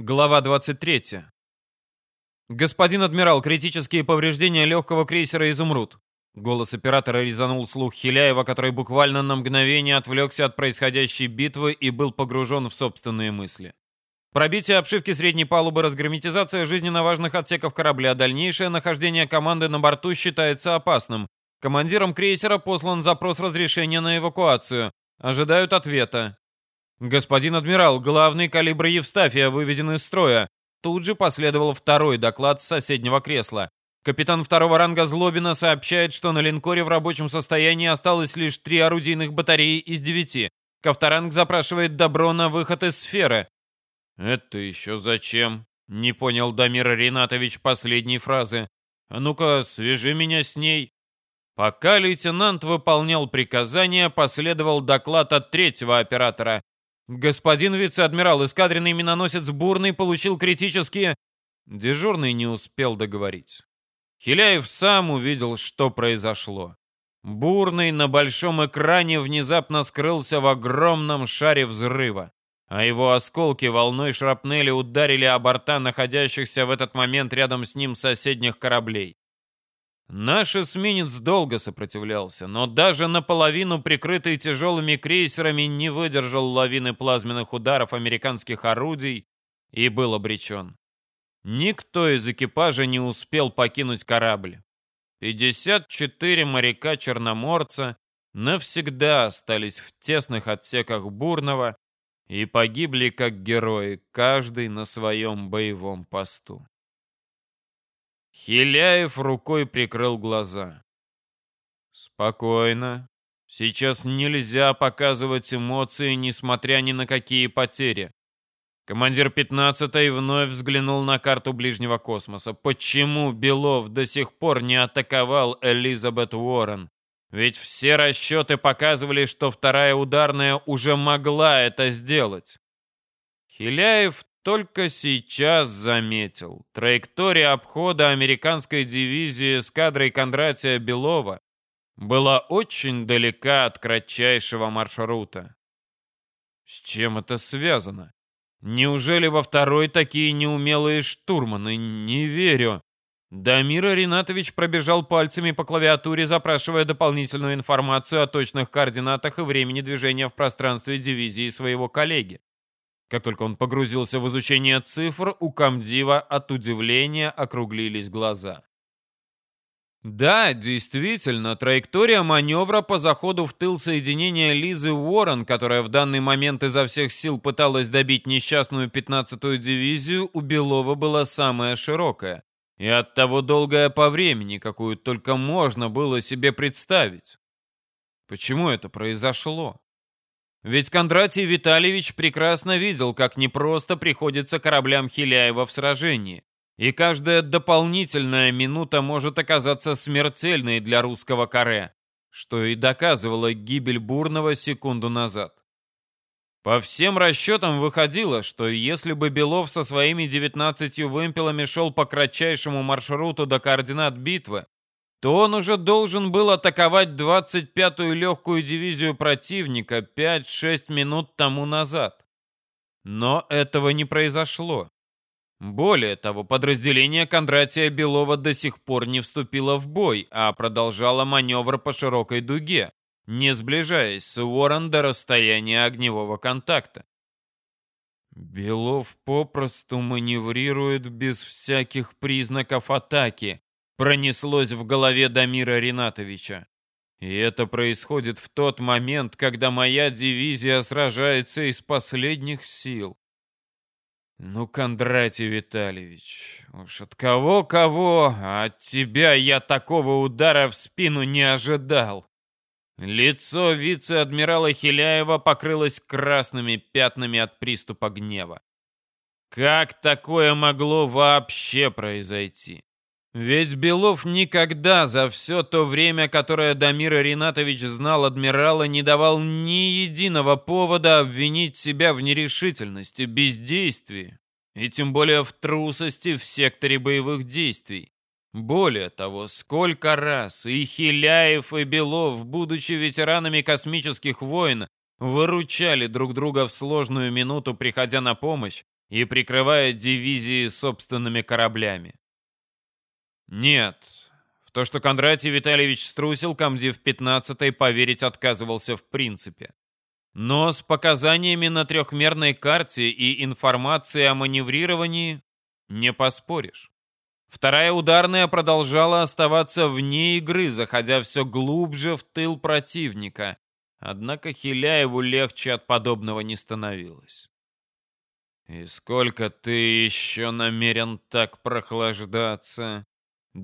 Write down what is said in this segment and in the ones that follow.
Глава 23. «Господин адмирал, критические повреждения легкого крейсера «Изумруд». Голос оператора резанул слух Хиляева, который буквально на мгновение отвлекся от происходящей битвы и был погружен в собственные мысли. Пробитие обшивки средней палубы, разгерметизация жизненно важных отсеков корабля, дальнейшее нахождение команды на борту считается опасным. Командиром крейсера послан запрос разрешения на эвакуацию. Ожидают ответа. «Господин адмирал, главный калибр Евстафия выведен из строя». Тут же последовал второй доклад с соседнего кресла. Капитан второго ранга Злобина сообщает, что на линкоре в рабочем состоянии осталось лишь три орудийных батареи из девяти. Ковторанг запрашивает добро на выход из сферы. «Это еще зачем?» — не понял Дамир Ринатович последней фразы. «А ну-ка, свяжи меня с ней». Пока лейтенант выполнял приказания, последовал доклад от третьего оператора. «Господин вице-адмирал, эскадренный миноносец «Бурный» получил критические...» Дежурный не успел договорить. Хиляев сам увидел, что произошло. Бурный на большом экране внезапно скрылся в огромном шаре взрыва, а его осколки волной шрапнели ударили о борта находящихся в этот момент рядом с ним соседних кораблей. Наш эсминец долго сопротивлялся, но даже наполовину прикрытый тяжелыми крейсерами не выдержал лавины плазменных ударов американских орудий и был обречен. Никто из экипажа не успел покинуть корабль. 54 моряка-черноморца навсегда остались в тесных отсеках Бурного и погибли как герои, каждый на своем боевом посту. Хиляев рукой прикрыл глаза. «Спокойно. Сейчас нельзя показывать эмоции, несмотря ни на какие потери». Командир 15-й вновь взглянул на карту ближнего космоса. Почему Белов до сих пор не атаковал Элизабет Уоррен? Ведь все расчеты показывали, что вторая ударная уже могла это сделать. Хиляев только сейчас заметил. Траектория обхода американской дивизии с кадрой Кондратия Белова была очень далека от кратчайшего маршрута. С чем это связано? Неужели во второй такие неумелые штурманы? Не верю. Дамира Ринатович пробежал пальцами по клавиатуре, запрашивая дополнительную информацию о точных координатах и времени движения в пространстве дивизии своего коллеги. Как только он погрузился в изучение цифр, у комдива от удивления округлились глаза. Да, действительно, траектория маневра по заходу в тыл соединения Лизы Уоррен, которая в данный момент изо всех сил пыталась добить несчастную 15-ю дивизию, у Белова была самая широкая. И оттого долгая по времени, какую только можно было себе представить. Почему это произошло? Ведь Кондратий Витальевич прекрасно видел, как непросто приходится кораблям Хиляева в сражении. И каждая дополнительная минута может оказаться смертельной для русского каре, что и доказывала гибель Бурного секунду назад. По всем расчетам выходило, что если бы Белов со своими 19 вымпелами шел по кратчайшему маршруту до координат битвы, то он уже должен был атаковать 25-ю легкую дивизию противника 5-6 минут тому назад. Но этого не произошло. Более того, подразделение Кондратия Белова до сих пор не вступило в бой, а продолжало маневр по широкой дуге, не сближаясь с Уоррен до расстояния огневого контакта. Белов попросту маневрирует без всяких признаков атаки, пронеслось в голове Дамира Ринатовича. И это происходит в тот момент, когда моя дивизия сражается из последних сил. Ну, Кондратий Витальевич, уж от кого-кого, а от тебя я такого удара в спину не ожидал. Лицо вице-адмирала Хиляева покрылось красными пятнами от приступа гнева. Как такое могло вообще произойти? Ведь Белов никогда за все то время, которое Дамир Ринатович знал адмирала, не давал ни единого повода обвинить себя в нерешительности, бездействии и тем более в трусости в секторе боевых действий. Более того, сколько раз и Хиляев, и Белов, будучи ветеранами космических войн, выручали друг друга в сложную минуту, приходя на помощь, и прикрывая дивизии собственными кораблями. Нет, в то, что Кондратий Витальевич струсил, комдив 15-й поверить отказывался в принципе. Но с показаниями на трехмерной карте и информацией о маневрировании не поспоришь. Вторая ударная продолжала оставаться вне игры, заходя все глубже в тыл противника. Однако Хиляеву легче от подобного не становилось. «И сколько ты еще намерен так прохлаждаться?»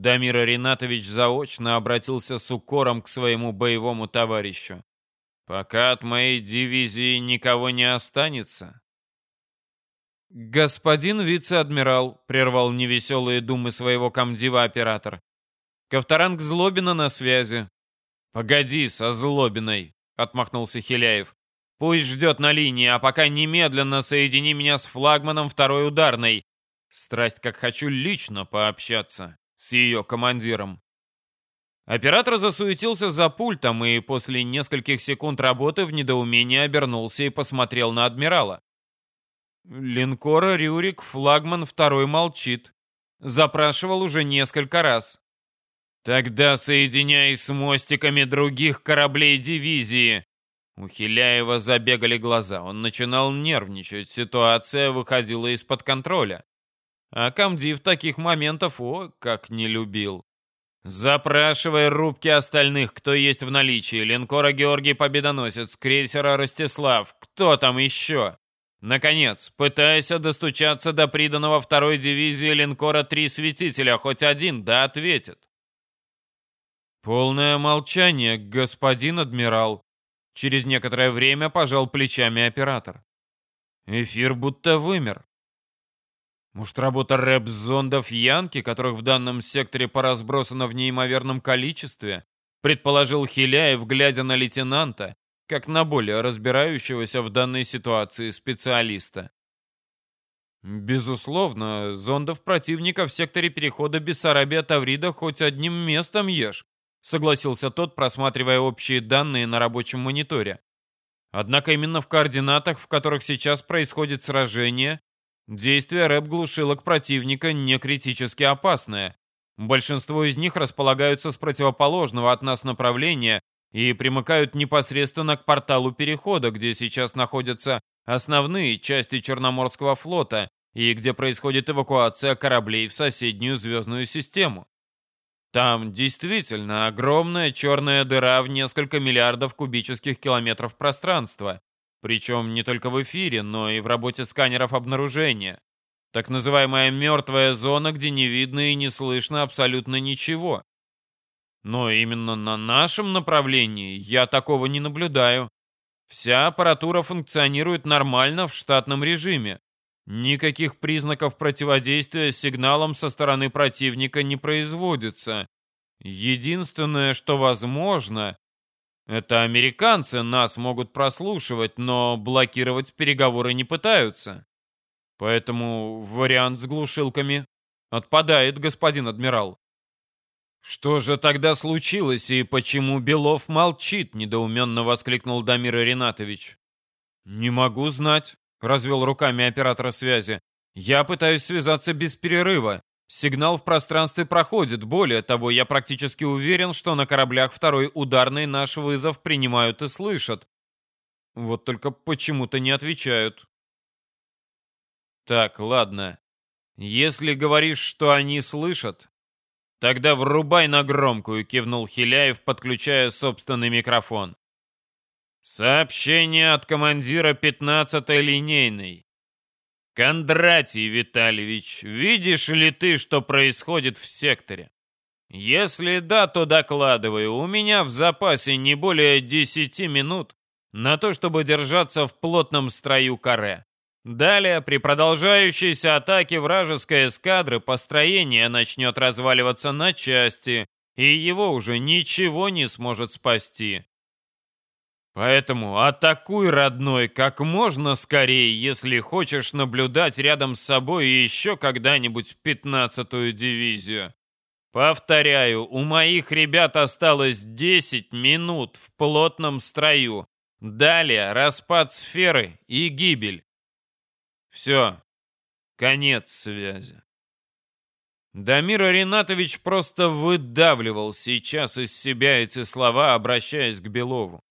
Дамир Ринатович заочно обратился с укором к своему боевому товарищу. «Пока от моей дивизии никого не останется?» «Господин вице-адмирал», — прервал невеселые думы своего комдива оператор. «Ковторанг Злобина на связи». «Погоди со Злобиной», — отмахнулся Хиляев. «Пусть ждет на линии, а пока немедленно соедини меня с флагманом второй ударной. Страсть, как хочу лично пообщаться с ее командиром». Оператор засуетился за пультом и после нескольких секунд работы в недоумении обернулся и посмотрел на адмирала. Линкора Рюрик, флагман второй молчит. Запрашивал уже несколько раз. Тогда соединяй с мостиками других кораблей дивизии. У Хиляева забегали глаза. Он начинал нервничать. Ситуация выходила из-под контроля. А комдив таких моментов, о, как не любил. Запрашивай рубки остальных, кто есть в наличии. Линкора Георгий Победоносец, крейсера Ростислав. Кто там еще? Наконец, пытаясь достучаться до приданного второй дивизии линкора «Три светителя», хоть один, да ответит. Полное молчание, господин адмирал. Через некоторое время пожал плечами оператор. Эфир будто вымер. Может, работа рэп-зондов Янки, которых в данном секторе поразбросано в неимоверном количестве? Предположил Хиляев, глядя на лейтенанта, как на более разбирающегося в данной ситуации специалиста. Безусловно, зондов противника в секторе перехода Бессарабия-Таврида хоть одним местом ешь, согласился тот, просматривая общие данные на рабочем мониторе. Однако именно в координатах, в которых сейчас происходит сражение, действие рэп-глушилок противника не критически опасное. Большинство из них располагаются с противоположного от нас направления и примыкают непосредственно к порталу перехода, где сейчас находятся основные части Черноморского флота и где происходит эвакуация кораблей в соседнюю звездную систему. Там действительно огромная черная дыра в несколько миллиардов кубических километров пространства, причем не только в эфире, но и в работе сканеров обнаружения. Так называемая мертвая зона, где не видно и не слышно абсолютно ничего. Но именно на нашем направлении я такого не наблюдаю. Вся аппаратура функционирует нормально в штатном режиме. Никаких признаков противодействия сигналам со стороны противника не производится. Единственное, что возможно, это американцы нас могут прослушивать, но блокировать переговоры не пытаются. Поэтому вариант с глушилками отпадает, господин адмирал. «Что же тогда случилось и почему Белов молчит?» — недоуменно воскликнул Дамир Ринатович. «Не могу знать», — развел руками оператора связи. «Я пытаюсь связаться без перерыва. Сигнал в пространстве проходит. Более того, я практически уверен, что на кораблях второй ударной наш вызов принимают и слышат. Вот только почему-то не отвечают». «Так, ладно. Если говоришь, что они слышат, «Тогда врубай на громкую», — кивнул Хиляев, подключая собственный микрофон. «Сообщение от командира 15-й линейной. Кондратий Витальевич, видишь ли ты, что происходит в секторе? Если да, то докладывай. У меня в запасе не более 10 минут на то, чтобы держаться в плотном строю каре. Далее, при продолжающейся атаке вражеской эскадры, построение начнет разваливаться на части, и его уже ничего не сможет спасти. Поэтому атакуй, родной, как можно скорее, если хочешь наблюдать рядом с собой еще когда-нибудь пятнадцатую дивизию. Повторяю, у моих ребят осталось 10 минут в плотном строю. Далее распад сферы и гибель. Все. Конец связи. Дамир Ринатович просто выдавливал сейчас из себя эти слова, обращаясь к Белову.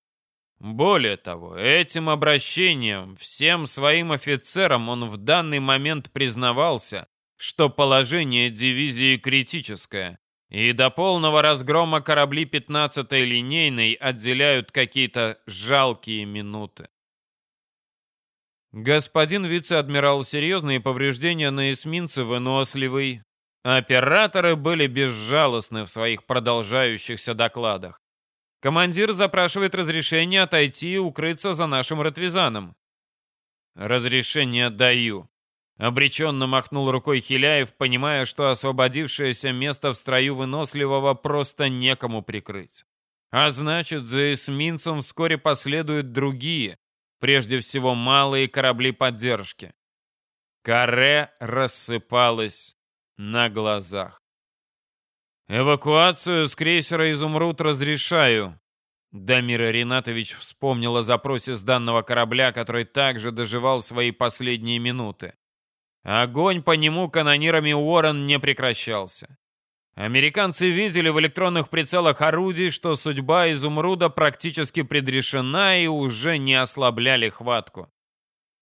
Более того, этим обращением всем своим офицерам он в данный момент признавался, что положение дивизии критическое, и до полного разгрома корабли 15-й линейной отделяют какие-то жалкие минуты. Господин вице-адмирал, серьезные повреждения на эсминце выносливый. Операторы были безжалостны в своих продолжающихся докладах. Командир запрашивает разрешение отойти и укрыться за нашим ратвизаном. Разрешение даю. Обреченно махнул рукой Хиляев, понимая, что освободившееся место в строю выносливого просто некому прикрыть. А значит, за эсминцем вскоре последуют другие, прежде всего малые корабли поддержки. Каре рассыпалось на глазах. «Эвакуацию с крейсера «Изумруд» разрешаю». Дамир Ринатович вспомнил о запросе с данного корабля, который также доживал свои последние минуты. Огонь по нему канонирами Уоррен не прекращался. Американцы видели в электронных прицелах орудий, что судьба «Изумруда» практически предрешена и уже не ослабляли хватку.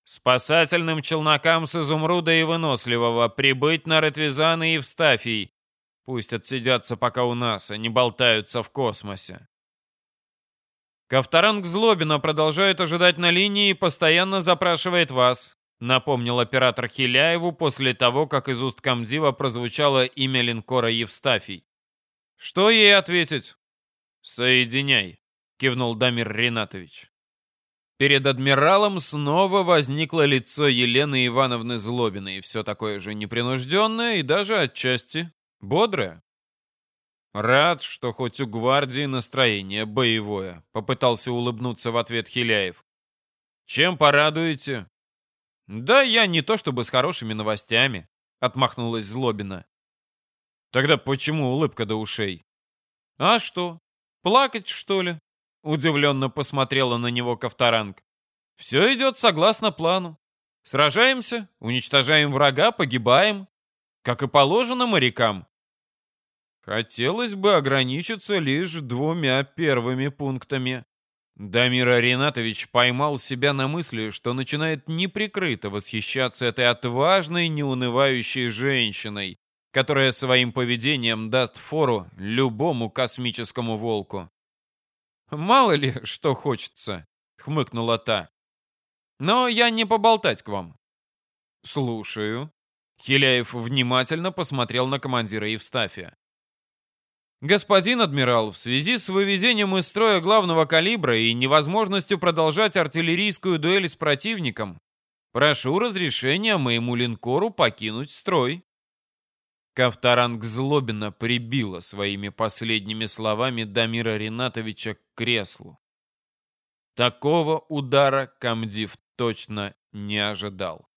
Спасательным челнокам с «Изумруда» и «Выносливого» прибыть на Ретвизан и Евстафий, Пусть отсидятся пока у нас, а не болтаются в космосе. Ковторанг Злобина продолжает ожидать на линии и постоянно запрашивает вас, напомнил оператор Хиляеву после того, как из уст комдива прозвучало имя линкора Евстафий. Что ей ответить? Соединяй, кивнул Дамир Ринатович. Перед адмиралом снова возникло лицо Елены Ивановны Злобиной, все такое же непринужденное и даже отчасти Бодрая? Рад, что хоть у гвардии настроение боевое, попытался улыбнуться в ответ Хиляев. Чем порадуете? Да я не то чтобы с хорошими новостями, отмахнулась Злобина. Тогда почему улыбка до ушей? А что? Плакать, что ли? Удивленно посмотрела на него Ковторанг. Все идет согласно плану. Сражаемся, уничтожаем врага, погибаем. Как и положено морякам. Хотелось бы ограничиться лишь двумя первыми пунктами. Дамир Ринатович поймал себя на мысли, что начинает неприкрыто восхищаться этой отважной, неунывающей женщиной, которая своим поведением даст фору любому космическому волку. «Мало ли, что хочется», — хмыкнула та. «Но я не поболтать к вам». «Слушаю». Хиляев внимательно посмотрел на командира Евстафия. «Господин адмирал, в связи с выведением из строя главного калибра и невозможностью продолжать артиллерийскую дуэль с противником, прошу разрешения моему линкору покинуть строй». Ковторанг злобно прибила своими последними словами Дамира Ринатовича к креслу. Такого удара комдив точно не ожидал.